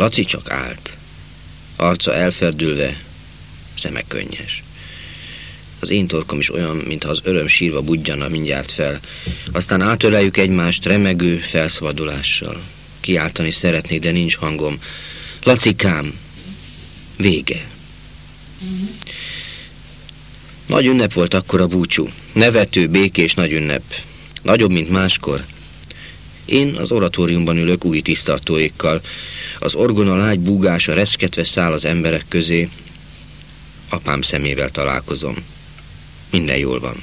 Laci csak állt. Arca elferdülve, szeme könnyes. Az én torkom is olyan, mintha az öröm sírva budjana mindjárt fel. Aztán átöleljük egymást remegő felszabadulással. Kiáltani szeretnék, de nincs hangom. Lacikám, vége. Nagy ünnep volt akkor a búcsú. Nevető, békés nagy ünnep. Nagyobb, mint máskor. Én az oratóriumban ülök új tisztartóékkal. Az orgona lágy búgása reszketve száll az emberek közé. Apám szemével találkozom. Minden jól van.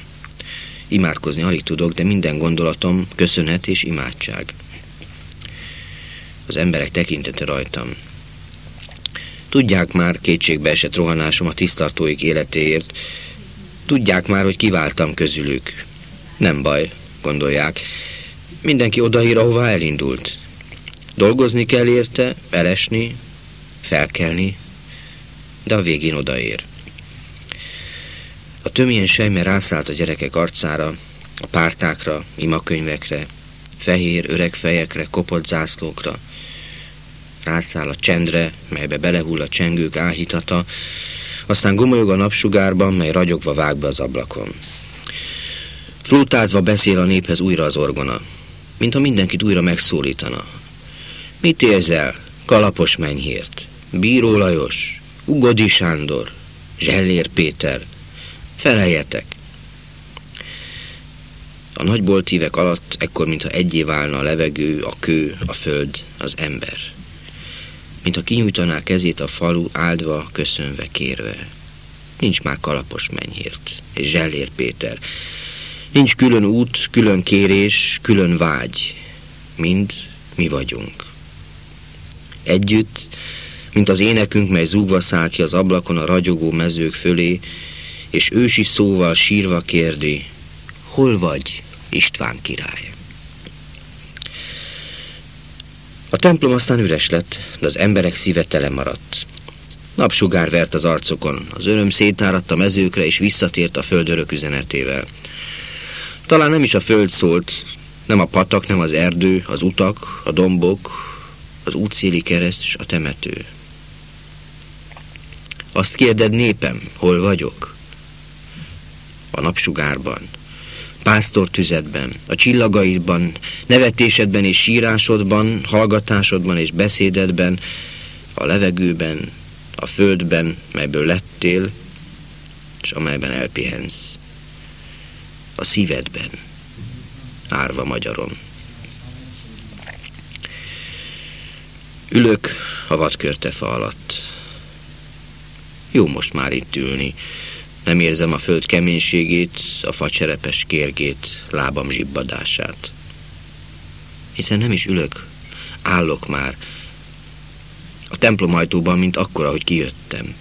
Imádkozni alig tudok, de minden gondolatom köszönet és imádság. Az emberek tekintete rajtam. Tudják már kétségbe esett rohanásom a tisztartóik életéért. Tudják már, hogy kiváltam közülük. Nem baj, gondolják. Mindenki odaír, ahová elindult. Dolgozni kell érte, elesni, felkelni, de a végén odaér. A tömien sejme rászállt a gyerekek arcára, a pártákra, imakönyvekre, fehér, öreg fejekre, kopott zászlókra. Rászáll a csendre, melybe belehull a csengők áhítata, aztán gomolyog a napsugárban, mely ragyogva vág be az ablakon. Flutázva beszél a néphez újra az orgona, mintha mindenkit újra megszólítana. Mit érzel, kalapos menyhért, Bíró Lajos, Ugodi Sándor, Zsellér Péter, feleljetek! A nagy boltívek alatt ekkor, mintha egyé válna a levegő, a kő, a föld, az ember. Mintha kinyújtaná kezét a falu áldva, köszönve, kérve. Nincs már kalapos menyhért, és Zsellér Péter, Nincs külön út, külön kérés, külön vágy. Mind mi vagyunk. Együtt, mint az énekünk, mely zúgva száll ki az ablakon a ragyogó mezők fölé, és ősi szóval sírva kérdi, hol vagy, István király? A templom aztán üres lett, de az emberek szíve tele maradt. Napsugár vert az arcokon, az öröm szétáradt a mezőkre, és visszatért a földörök üzenetével. Talán nem is a föld szólt, nem a patak, nem az erdő, az utak, a dombok, az útszéli kereszt és a temető. Azt kérded népem, hol vagyok? A napsugárban, pásztortüzetben, a csillagaidban, nevetésedben és sírásodban, hallgatásodban és beszédedben, a levegőben, a földben, melyből lettél, és amelyben elpihensz a szívedben, árva magyarom. Ülök a vadkörtefa alatt. Jó most már itt ülni. Nem érzem a föld keménységét, a facserepes kérgét, lábam zsibbadását. Hiszen nem is ülök, állok már. A templom ajtóban, mint akkor, ahogy kijöttem.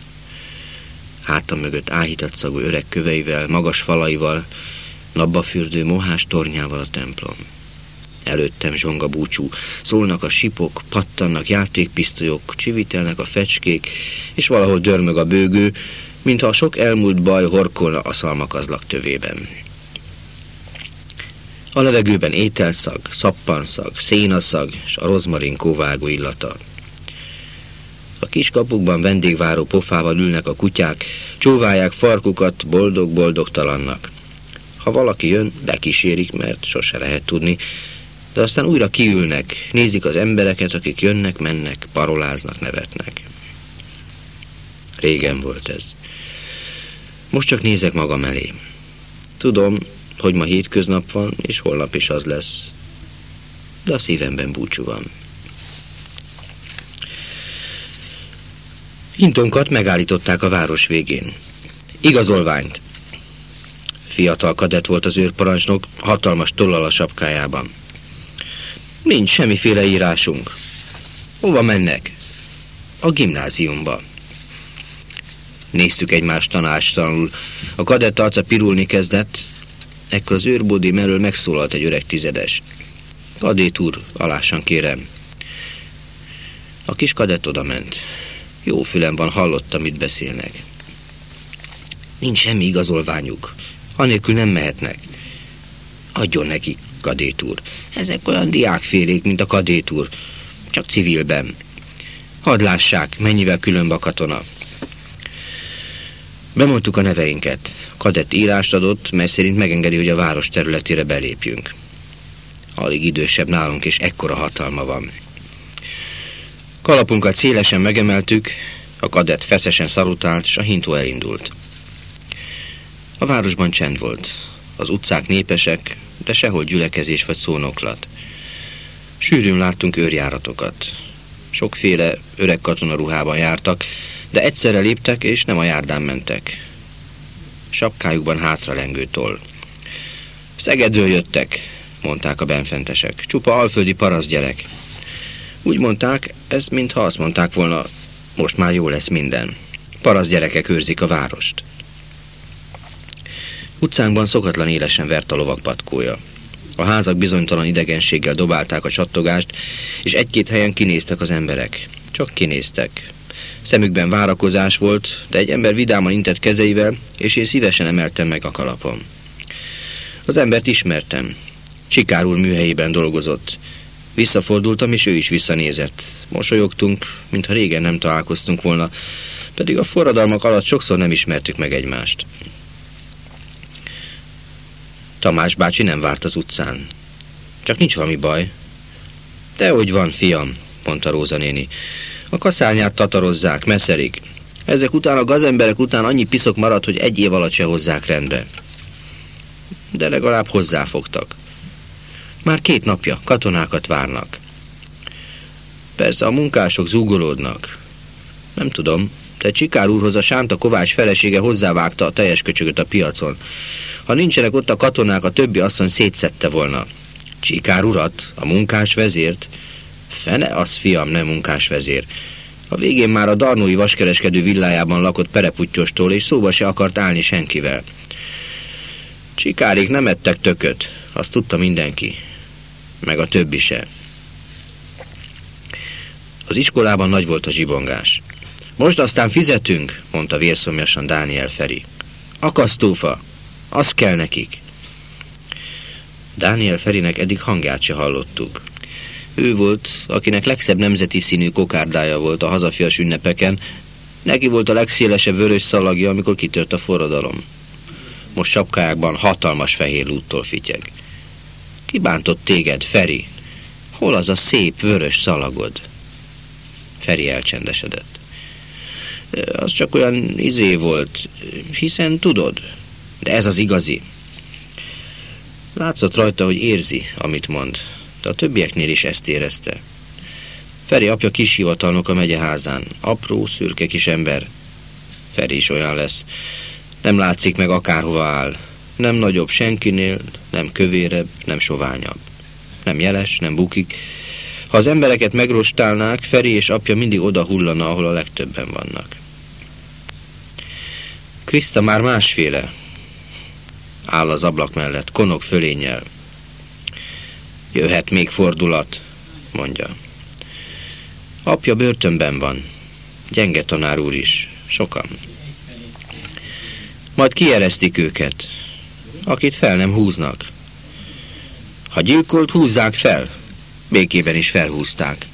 Hátam mögött áhított szagú öreg köveivel, magas falaival, Napba fürdő mohás tornyával a templom. Előttem zsonga búcsú, szólnak a sipok, pattannak játékpisztolyok, csivitelnek a fecskék, és valahol dörmög a bőgő, mintha a sok elmúlt baj horkolna a szalmakazlak tövében. A levegőben ételszag, szappanszag, szénaszag és a rozmarin kóvágó illata. A kis kapukban vendégváró pofával ülnek a kutyák, csóválják farkukat boldog-boldogtalannak. Ha valaki jön, bekísérik, mert sose lehet tudni, de aztán újra kiülnek, nézik az embereket, akik jönnek, mennek, paroláznak, nevetnek. Régen volt ez. Most csak nézek magam elé. Tudom, hogy ma hétköznap van, és holnap is az lesz. De a szívemben búcsú van. Hintonkat megállították a város végén. Igazolványt, Fiatal kadett volt az őrparancsnok, hatalmas tollal a sapkájában. Nincs semmiféle írásunk. Hova mennek? A gimnáziumba. Néztük egymást tanácstalanul. A kadett arca pirulni kezdett, ekkor az őrbódi mellől megszólalt egy öreg tizedes. Kadét úr, alásan kérem. A kis kadett oda ment. Jó fülem van, hallottam, mit beszélnek. Nincs semmi igazolványuk. Anélkül nem mehetnek. Adjon neki, kadét úr. Ezek olyan diákfélék, mint a kadét úr. Csak civilben. Hadd lássák, mennyivel különb a katona. Bemondtuk a neveinket. Kadett írást adott, mely szerint megengedi, hogy a város területére belépjünk. Alig idősebb nálunk, és ekkora hatalma van. Kalapunkat szélesen megemeltük, a kadett feszesen szalutált, és a hintó elindult. A városban csend volt. Az utcák népesek, de sehol gyülekezés vagy szónoklat. Sűrűn láttunk őrjáratokat. Sokféle öreg katonaruhában jártak, de egyszerre léptek, és nem a járdán mentek. Sapkájukban hátralengő toll. Szegedről jöttek, mondták a benfentesek. Csupa alföldi parasztgyerek. Úgy mondták, ez mintha azt mondták volna, most már jó lesz minden. Parasztgyerekek őrzik a várost. Utcánkban szokatlan élesen vert a lovak patkója. A házak bizonytalan idegenséggel dobálták a csattogást, és egy-két helyen kinéztek az emberek. Csak kinéztek. Szemükben várakozás volt, de egy ember vidáman intett kezeivel, és én szívesen emeltem meg a kalapom. Az embert ismertem. Csikár úr műhelyében dolgozott. Visszafordultam, és ő is visszanézett. Mosolyogtunk, mintha régen nem találkoztunk volna, pedig a forradalmak alatt sokszor nem ismertük meg egymást. Tamás bácsi nem várt az utcán. Csak nincs valami baj. Dehogy van, fiam, mondta Róza néni. A kaszányát tatarozzák, messzerig. Ezek után a gazemberek után annyi piszok maradt, hogy egy év alatt se hozzák rendbe. De legalább hozzáfogtak. Már két napja katonákat várnak. Persze a munkások zúgolódnak. Nem tudom, de Csikár úrhoz a Sánta Kovács felesége hozzávágta a teljes köcsögöt a piacon. Ha nincsenek ott a katonák, a többi asszony szétszette volna. Csikár urat, a munkás vezért? Fene az, fiam, nem munkás vezér. A végén már a darnói vaskereskedő villájában lakott pereputyostól, és szóba se akart állni senkivel. Csikárik nem ettek tököt, azt tudta mindenki. Meg a többi se. Az iskolában nagy volt a zsibongás. Most aztán fizetünk, mondta vérszomjasan Dániel Feri. Akasztófa, az kell nekik. Dániel Ferinek eddig hangját se hallottuk. Ő volt, akinek legszebb nemzeti színű kokárdája volt a hazafias ünnepeken, neki volt a legszélesebb vörös szalagja, amikor kitört a forradalom. Most sapkájákban hatalmas fehér lúttól fityeg. Kibántott téged, Feri? Hol az a szép vörös szalagod? Feri elcsendesedett. Az csak olyan izé volt, hiszen tudod, de ez az igazi. Látszott rajta, hogy érzi, amit mond, de a többieknél is ezt érezte. Feri apja kis hivatalnok a megyeházán, apró, szürke kis ember. Feri is olyan lesz. Nem látszik meg akárhova áll. Nem nagyobb senkinél, nem kövérebb, nem soványabb. Nem jeles, nem bukik. Ha az embereket megrostálnák, Feri és apja mindig oda hullana, ahol a legtöbben vannak. Kriszta már másféle, áll az ablak mellett, konok fölénnyel. Jöhet még fordulat, mondja. Apja börtönben van, gyenge tanár úr is, sokan. Majd kieresztik őket, akit fel nem húznak. Ha gyilkolt, húzzák fel. Békében is felhúzták.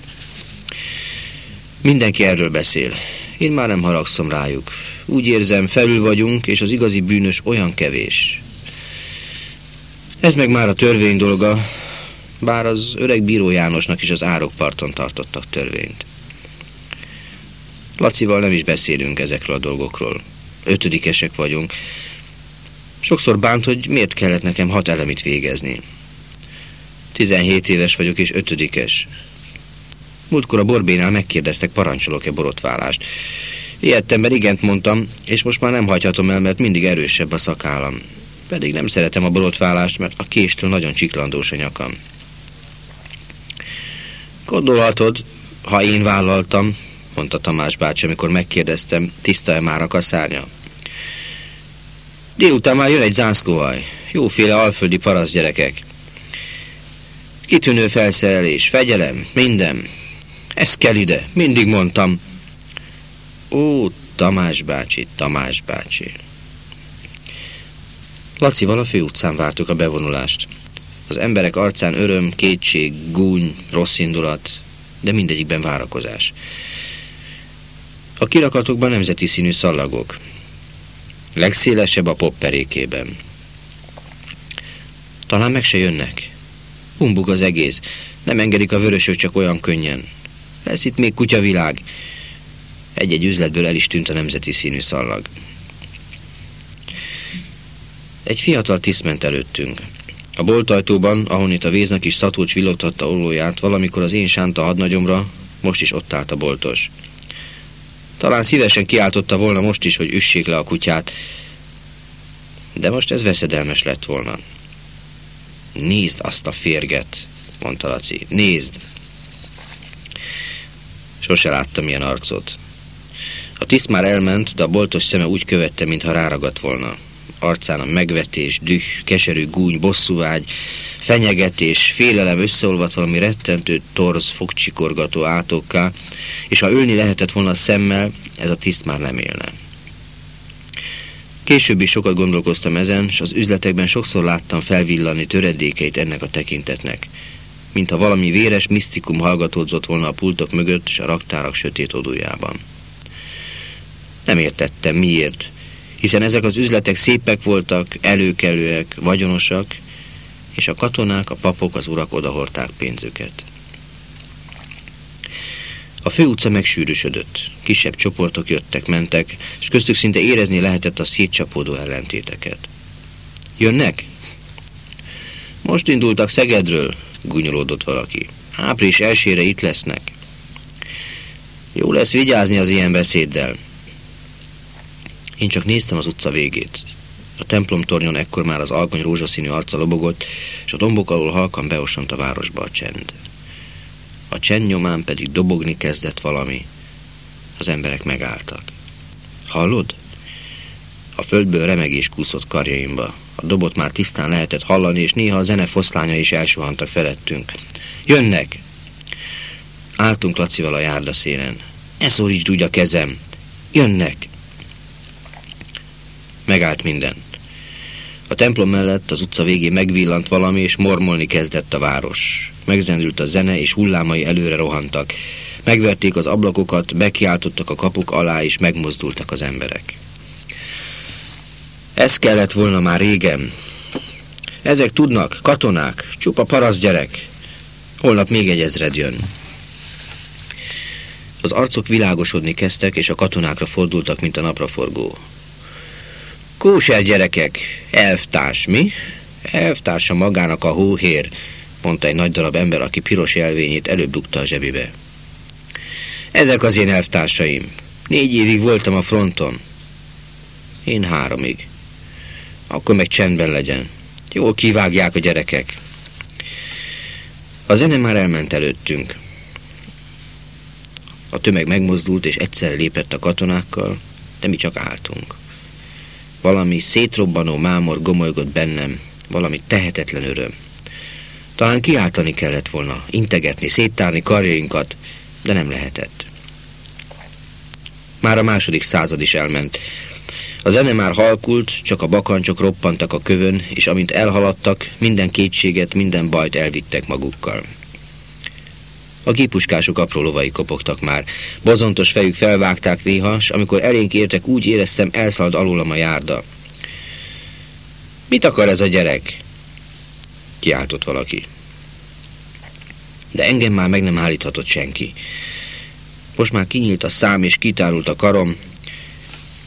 Mindenki erről beszél. Én már nem haragszom rájuk. Úgy érzem, felül vagyunk, és az igazi bűnös olyan kevés. Ez meg már a törvény dolga, bár az öreg bíró Jánosnak is az árokparton tartottak törvényt. Lacival nem is beszélünk ezekről a dolgokról. Ötödikesek vagyunk. Sokszor bánt, hogy miért kellett nekem hat elemit végezni. 17 éves vagyok és ötödikes. Múltkor a borbénál megkérdeztek, parancsolok-e borotválást. Ilyettemben igent mondtam, és most már nem hagyhatom el, mert mindig erősebb a szakállam. Pedig nem szeretem a borotválást, mert a késtől nagyon csiklandós a nyakam. Gondolhatod, ha én vállaltam, mondta Tamás bácsi, amikor megkérdeztem, tiszta-e már a kaszárnya. Délután már jön egy zászlóhaj, jóféle alföldi parasz gyerekek. Kitűnő felszerelés, fegyelem, minden. Ez kell ide, mindig mondtam. Ó, Tamás bácsi, Tamás bácsi. Lacival a főutcán vártuk a bevonulást. Az emberek arcán öröm, kétség, gúny, rossz indulat, de mindegyikben várakozás. A kirakatokban nemzeti színű szallagok. Legszélesebb a popperékében. Talán meg se jönnek. Humbug az egész. Nem engedik a vörösök csak olyan könnyen. Lesz itt még kutyavilág. Egy-egy üzletből el is tűnt a nemzeti színű szallag. Egy fiatal tiszt ment előttünk. A boltajtóban, ahonnit a véznek is szatúcs villogtatta ollóját, valamikor az én sánta hadnagyomra, most is ott állt a boltos. Talán szívesen kiáltotta volna most is, hogy üssék le a kutyát, de most ez veszedelmes lett volna. Nézd azt a férget, mondta Laci. Nézd! Sose láttam ilyen arcot. A tiszt már elment, de a boltos szeme úgy követte, mintha ráragadt volna. Arcán a megvetés, düh, keserű gúny, bosszúvágy, fenyegetés, félelem összeolvat valami rettentő torz, fogcsikorgató átokká, és ha ölni lehetett volna a szemmel, ez a tiszt már nem élne. Később is sokat gondolkoztam ezen, és az üzletekben sokszor láttam felvillani töredékeit ennek a tekintetnek, mintha valami véres misztikum hallgatódzott volna a pultok mögött és a raktárak sötét odújában. Nem értettem miért, hiszen ezek az üzletek szépek voltak, előkelőek, vagyonosak, és a katonák, a papok, az urak odahorták pénzüket. A főutca megsűrűsödött, kisebb csoportok jöttek, mentek, és köztük szinte érezni lehetett a szétcsapódó ellentéteket. Jönnek? Most indultak Szegedről, gúnyolódott valaki. Április elsőre itt lesznek. Jó lesz vigyázni az ilyen beszéddel. Én csak néztem az utca végét. A templom tornyon ekkor már az alkony rózsaszínű arca lobogott, és a dombok alól halkan beosant a városba a csend. A csend nyomán pedig dobogni kezdett valami. Az emberek megálltak. Hallod? A földből remegés kúszott karjaimba. A dobot már tisztán lehetett hallani, és néha a zene foszlánya is elsuhantak felettünk. Jönnek! Álltunk Lacival a járdaszélen. Ne szólítsd úgy a kezem! Jönnek! Megállt minden. A templom mellett az utca végén megvillant valami, és mormolni kezdett a város. Megzendült a zene, és hullámai előre rohantak. Megverték az ablakokat, bekiáltottak a kapuk alá, és megmozdultak az emberek. Ez kellett volna már régen. Ezek tudnak, katonák, csupa parasz gyerek. Holnap még egy ezred jön. Az arcok világosodni kezdtek, és a katonákra fordultak, mint a napraforgó. Kóser gyerekek, elvtárs, mi? Elvtársa magának a hóhér, mondta egy nagy darab ember, aki piros jelvényét előbb dugta a zsebébe. Ezek az én elvtársaim. Négy évig voltam a fronton. Én háromig. Akkor meg csendben legyen. Jól kivágják a gyerekek. A zene már elment előttünk. A tömeg megmozdult, és egyszer lépett a katonákkal, de mi csak álltunk. Valami szétrobbanó mámor gomolygott bennem, valami tehetetlen öröm. Talán kiáltani kellett volna, integetni, széttárni karjainkat, de nem lehetett. Már a második század is elment. A zene már halkult, csak a bakancsok roppantak a kövön, és amint elhaladtak, minden kétséget, minden bajt elvittek magukkal. A gépuskások apró lovai kopogtak már. Bozontos fejük felvágták néha, s amikor elénk értek, úgy éreztem, elszalad alólam a járda. Mit akar ez a gyerek? Kiáltott valaki. De engem már meg nem állíthatott senki. Most már kinyílt a szám, és kitárult a karom.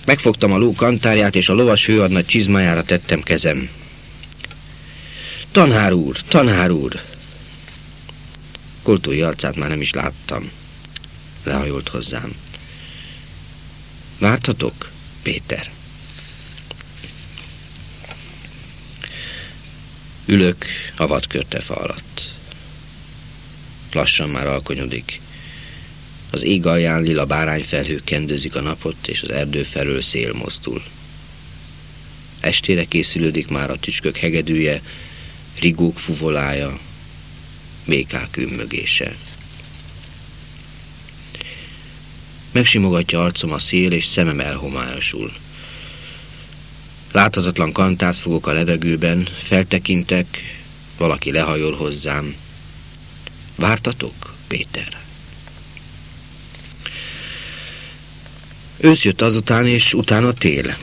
Megfogtam a ló kantárját, és a lovas főadnagy csizmájára tettem kezem. Tanár úr, tanár úr, Koltói arcát már nem is láttam. Lehajolt hozzám. Vártatok, Péter? Ülök a vadkörtefa alatt. Lassan már alkonyodik. Az ég alján lila bárányfelhők kendőzik a napot, és az erdő felől szél mozdul. Estére készülődik már a tücskök hegedűje, rigók fuvolája, békák ümmögése. Megsimogatja arcom a szél, és szemem elhomályosul. Láthatatlan kantárt fogok a levegőben, feltekintek, valaki lehajol hozzám. Vártatok, Péter? Ősz jött azután, és utána tél.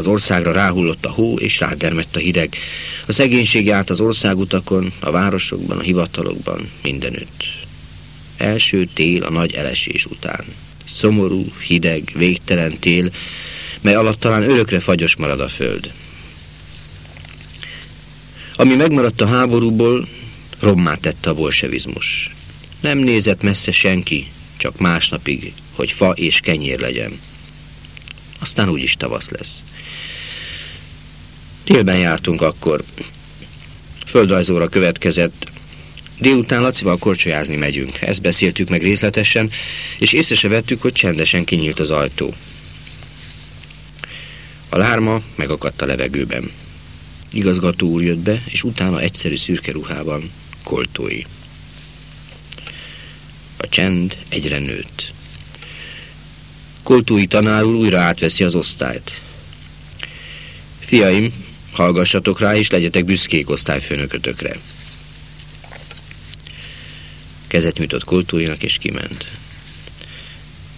Az országra ráhullott a hó, és rádermett a hideg. A szegénység járt az országutakon, a városokban, a hivatalokban, mindenütt. Első tél a nagy elesés után. Szomorú, hideg, végtelen tél, mely alatt talán örökre fagyos marad a föld. Ami megmaradt a háborúból, rommá tette a bolsevizmus. Nem nézett messze senki, csak másnapig, hogy fa és kenyér legyen. Aztán úgyis tavasz lesz. Délben jártunk akkor. Földrajzóra következett. Délután Lacival korcsolyázni megyünk. Ezt beszéltük meg részletesen, és észre se vettük, hogy csendesen kinyílt az ajtó. A lárma megakadt a levegőben. Igazgató úr jött be, és utána egyszerű szürke ruhában koltói. A csend egyre nőtt. Koltói tanár úr újra átveszi az osztályt. Fiaim, hallgassatok rá, és legyetek büszkék osztályfőnökötökre. Kezet nyújtott Koltóinak, és kiment.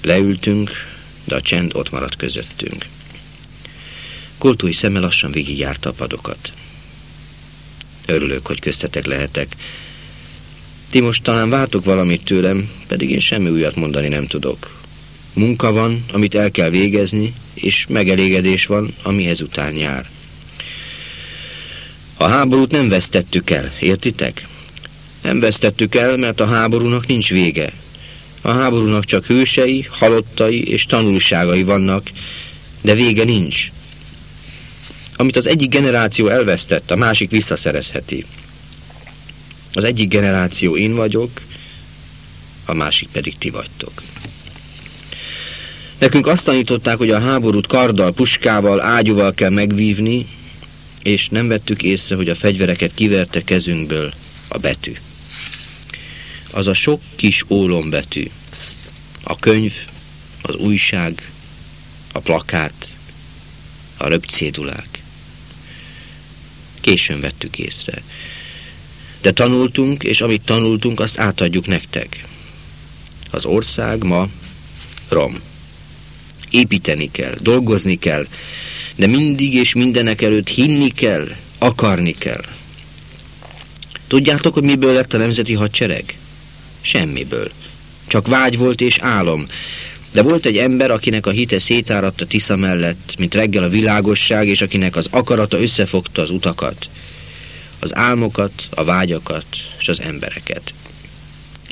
Leültünk, de a csend ott maradt közöttünk. Koltói szeme lassan végigjárta a padokat. Örülök, hogy köztetek lehetek. Ti most talán vártok valamit tőlem, pedig én semmi újat mondani nem tudok. Munka van, amit el kell végezni, és megelégedés van, ami ezután jár. A háborút nem vesztettük el, értitek? Nem vesztettük el, mert a háborúnak nincs vége. A háborúnak csak hősei, halottai és tanulságai vannak, de vége nincs. Amit az egyik generáció elvesztett, a másik visszaszerezheti. Az egyik generáció én vagyok, a másik pedig ti vagytok. Nekünk azt tanították, hogy a háborút karddal, puskával, ágyúval kell megvívni, és nem vettük észre, hogy a fegyvereket kiverte kezünkből a betű. Az a sok kis ólombetű. A könyv, az újság, a plakát, a röpcédulák. Későn vettük észre. De tanultunk, és amit tanultunk, azt átadjuk nektek. Az ország ma rom. Építeni kell, dolgozni kell, de mindig és mindenek előtt hinni kell, akarni kell. Tudjátok, hogy miből lett a nemzeti hadsereg? Semmiből. Csak vágy volt és álom. De volt egy ember, akinek a hite szétáradt a Tisza mellett, mint reggel a világosság, és akinek az akarata összefogta az utakat, az álmokat, a vágyakat és az embereket.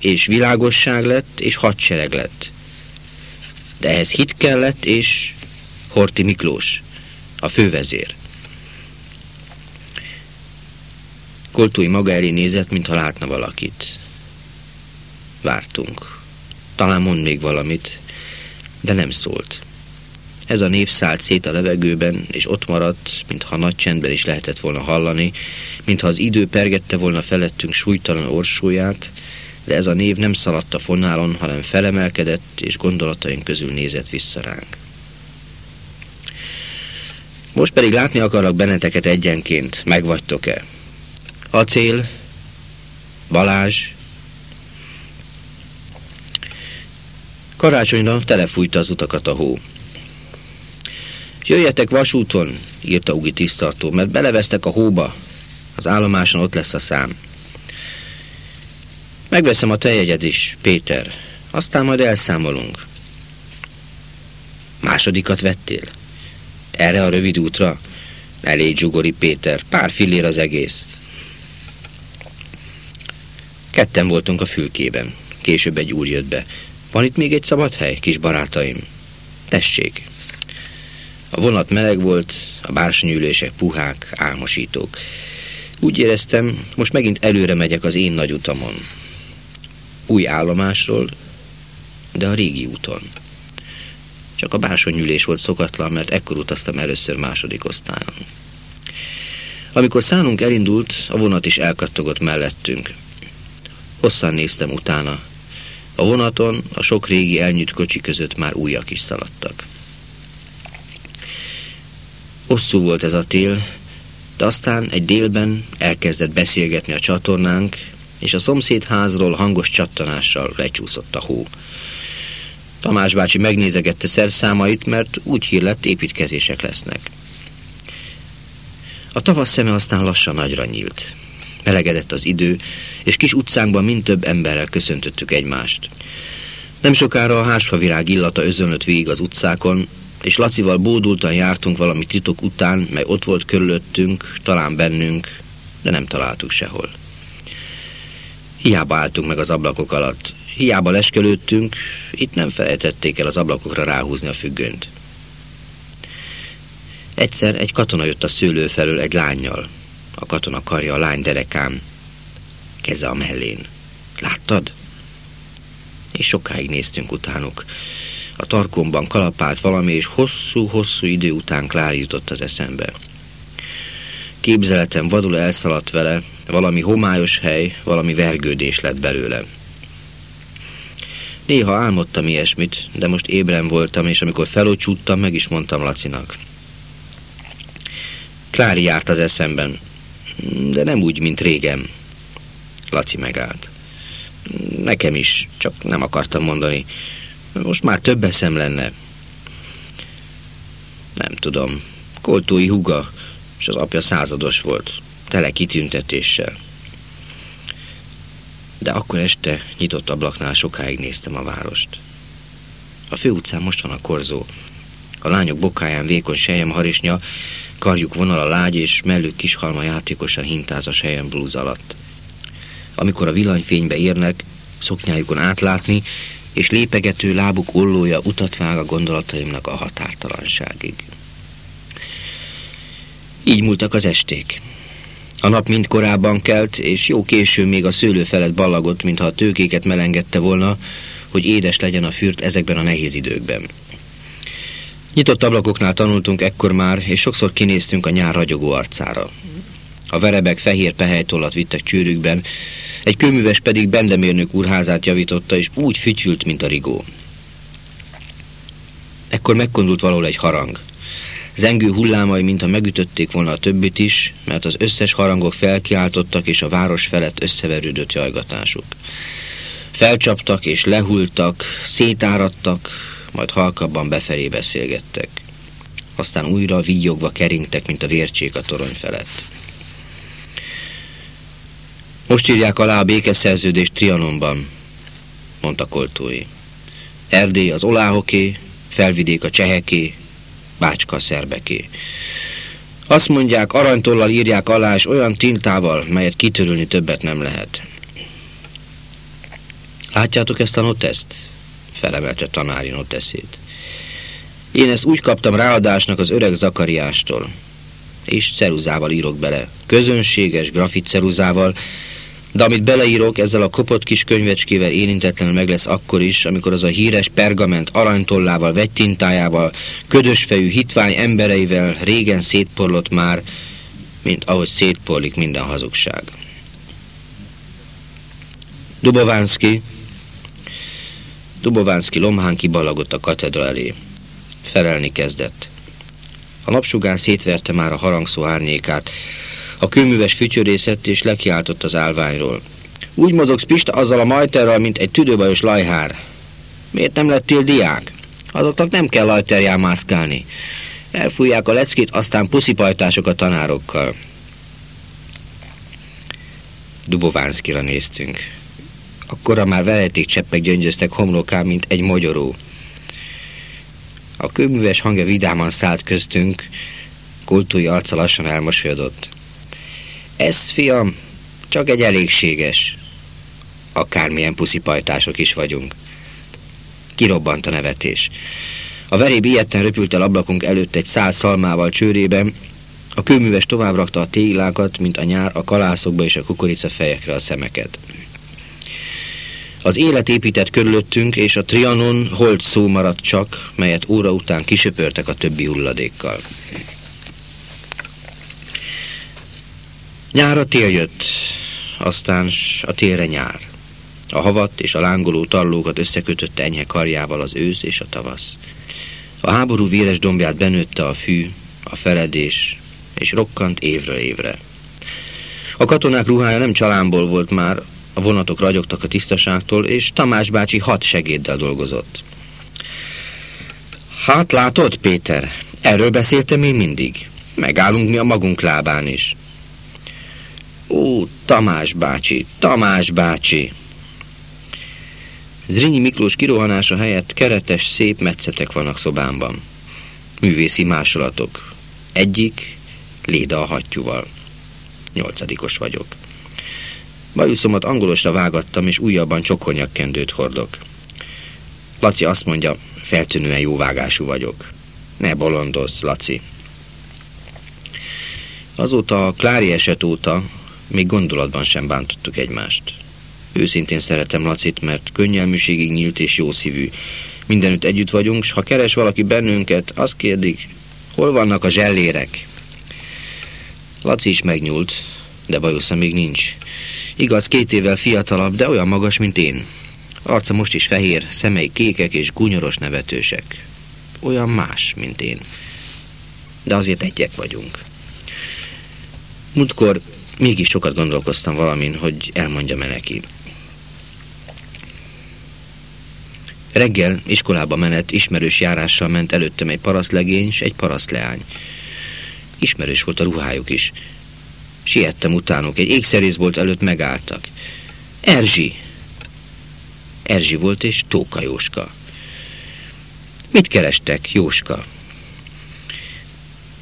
És világosság lett, és hadsereg lett. De ehhez hit kellett, és Horti Miklós, a fővezér. Koltói maga elé nézett, mintha látna valakit. Vártunk. Talán mond még valamit, de nem szólt. Ez a név szállt szét a levegőben, és ott maradt, mintha nagy csendben is lehetett volna hallani, mintha az idő pergette volna felettünk súlytalan orsóját, de ez a név nem szaladt a fonálon, hanem felemelkedett, és gondolataink közül nézett vissza ránk. Most pedig látni akarok benneteket egyenként, megvagytok-e? Acél, Balázs, Karácsonyra telefújta az utakat a hó. Jöjjetek vasúton, írta Ugi tisztartó, mert belevesztek a hóba. Az állomáson ott lesz a szám. Megveszem a tejegyed is, Péter. Aztán majd elszámolunk. Másodikat vettél? Erre a rövid útra? Elég zsugori Péter, pár fillér az egész. Ketten voltunk a fülkében. Később egy úr jött be. Van itt még egy szabad hely, kis barátaim? Tessék! A vonat meleg volt, a bársonyülések puhák, álmosítók. Úgy éreztem, most megint előre megyek az én nagy utamon. Új állomásról, de a régi úton. Csak a bársonyülés volt szokatlan, mert ekkor utaztam először második osztályon. Amikor szánunk elindult, a vonat is elkattogott mellettünk. Hosszan néztem utána, a vonaton a sok régi elnyűjt kocsi között már újak is szaladtak. Hosszú volt ez a tél, de aztán egy délben elkezdett beszélgetni a csatornánk, és a szomszéd házról hangos csattanással lecsúszott a hó. Tamás bácsi megnézegette szerszámait, mert úgy hírlett építkezések lesznek. A tavasz szeme aztán lassan nagyra nyílt. Melegedett az idő, és kis utcánkban mind több emberrel köszöntöttük egymást. Nem sokára a hásfavirág illata özönött végig az utcákon, és Lacival bódultan jártunk valami titok után, mely ott volt körülöttünk, talán bennünk, de nem találtuk sehol. Hiába álltunk meg az ablakok alatt, hiába leskelődtünk, itt nem felejtették el az ablakokra ráhúzni a függönyt. Egyszer egy katona jött a szőlő felől egy lányjal. A katona karja a lány derekán, keze a mellén. Láttad? És sokáig néztünk utánuk. A tarkomban kalapált valami, és hosszú-hosszú idő után Klár jutott az eszembe. Képzeletem vadul elszaladt vele, valami homályos hely, valami vergődés lett belőle. Néha álmodtam ilyesmit, de most ébren voltam, és amikor felocsúttam, meg is mondtam Lacinak. Klári járt az eszemben, de nem úgy, mint régen. Laci megállt. Nekem is, csak nem akartam mondani. Most már több eszem lenne. Nem tudom. Koltói huga, és az apja százados volt. Tele kitüntetéssel. De akkor este nyitott ablaknál sokáig néztem a várost. A főutcán most van a korzó. A lányok bokáján vékony sejem harisnya, karjuk vonal a lágy, és mellük kis halma játékosan hintáz a sejem blúz alatt. Amikor a villanyfénybe érnek, szoknyájukon átlátni, és lépegető lábuk ollója utat vág a gondolataimnak a határtalanságig. Így múltak az esték. A nap mind korábban kelt, és jó késő még a szőlő felett ballagott, mintha a tőkéket melengedte volna, hogy édes legyen a fürt ezekben a nehéz időkben. Nyitott ablakoknál tanultunk ekkor már, és sokszor kinéztünk a nyár ragyogó arcára. A verebek fehér pehelytollat vittek csőrükben, egy kőműves pedig bendemérnök úrházát javította, és úgy fütyült, mint a rigó. Ekkor megkondult valahol egy harang. Zengő hullámai, mintha megütötték volna a többit is, mert az összes harangok felkiáltottak, és a város felett összeverődött jajgatásuk. Felcsaptak és lehultak, szétáradtak, majd halkabban befelé beszélgettek. Aztán újra víjogva keringtek, mint a vércsék a torony felett. Most írják alá a békeszerződést Trianonban, mondta Koltói. Erdély az oláhoké, felvidék a cseheké, Bácska szerbeké. Azt mondják, aranytollal írják alá, és olyan tintával, melyet kitörülni többet nem lehet. Látjátok ezt a noteszt? Felemelte tanári noteszét. Én ezt úgy kaptam ráadásnak az öreg Zakariástól. És ceruzával írok bele. Közönséges grafit ceruzával, de amit beleírok, ezzel a kopott kis könyvecskével érintetlenül meg lesz akkor is, amikor az a híres pergament aranytollával, vegytintájával, ködösfejű hitvány embereivel régen szétporlott már, mint ahogy szétporlik minden hazugság. Dubovánszki Dubovánszki lomhán kibalagott a katedra elé. Felelni kezdett. A napsugár szétverte már a harangszó árnyékát, a kőműves fütyörészett és lekiáltott az állványról. Úgy mozogsz Pista azzal a majterral, mint egy tüdőbajos lajhár. Miért nem lettél diák? Azoknak nem kell lajterján mászkálni. Elfújják a leckét, aztán puszipajtások a tanárokkal. Dubovánszkira néztünk. Akkora már veleték cseppek gyöngyöztek homlokán, mint egy mogyoró. A kőműves hangja vidáman szállt köztünk, kultúi arca lassan elmosolyodott. Ez, fiam, csak egy elégséges. Akármilyen puszipajtások is vagyunk. Kirobbant a nevetés. A veréb ilyetten röpült el ablakunk előtt egy száz szalmával csőrében, a kőműves tovább rakta a téglákat, mint a nyár a kalászokba és a kukorica fejekre a szemeket. Az élet épített körülöttünk, és a trianon holt szó maradt csak, melyet óra után kisöpörtek a többi hulladékkal. Nyára tél jött, aztán a télre nyár. A havat és a lángoló tallókat összekötötte enyhe karjával az ősz és a tavasz. A háború véres dombját benőtte a fű, a feledés, és rokkant évről évre. A katonák ruhája nem csalámból volt már, a vonatok ragyogtak a tisztaságtól, és Tamás bácsi hat segéddel dolgozott. Hát látod, Péter, erről beszéltem én mindig. Megállunk mi a magunk lábán is. Ó, Tamás bácsi, Tamás bácsi! Zrínyi Miklós kirohanása helyett keretes, szép metszetek vannak szobámban. Művészi másolatok. Egyik, Léda a hattyúval. Nyolcadikos vagyok. Bajuszomat angolosra vágattam, és újabban csokonyakkendőt hordok. Laci azt mondja, feltűnően jó vágású vagyok. Ne bolondozz, Laci. Azóta a Klári eset óta még gondolatban sem bántottuk egymást. Őszintén szeretem Lacit, mert könnyelműségig nyílt és jószívű. Mindenütt együtt vagyunk, s ha keres valaki bennünket, azt kérdik, hol vannak a zsellérek? Laci is megnyúlt, de bajosza még nincs. Igaz, két évvel fiatalabb, de olyan magas, mint én. Arca most is fehér, szemei kékek és gúnyoros nevetősek. Olyan más, mint én. De azért egyek vagyunk. Múltkor mégis sokat gondolkoztam valamin, hogy elmondjam-e neki. Reggel iskolába menet ismerős járással ment előttem egy parasztlegény s egy parasztleány. Ismerős volt a ruhájuk is. Siettem utánuk, egy ékszerészbolt előtt megálltak. Erzsi! Erzsi volt és Tóka Jóska. Mit kerestek, Jóska?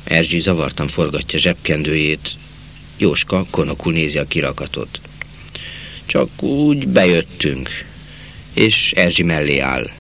Erzsi zavartan forgatja zsebkendőjét, Jóska konokul nézi a kirakatot. Csak úgy bejöttünk, és Erzsi mellé áll.